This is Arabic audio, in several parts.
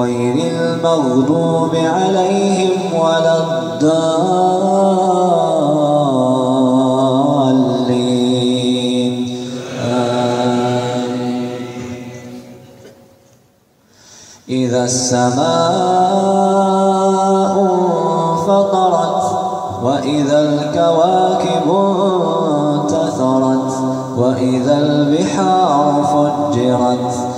غير المغضوب عليهم ولا الضالين. إذا السماء انفطرت وإذا الكواكب انتثرت وإذا البحار فجرت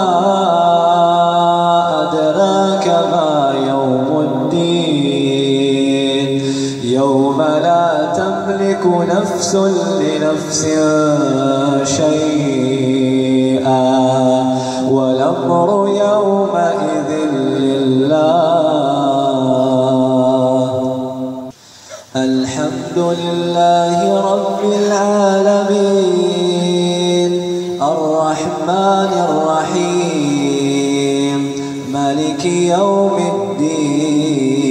يوم لا تملك نفس لنفس شيئا والأمر يومئذ لله. الحمد لله رب العالمين. الرحمن الرحيم. ملك يوم الدين.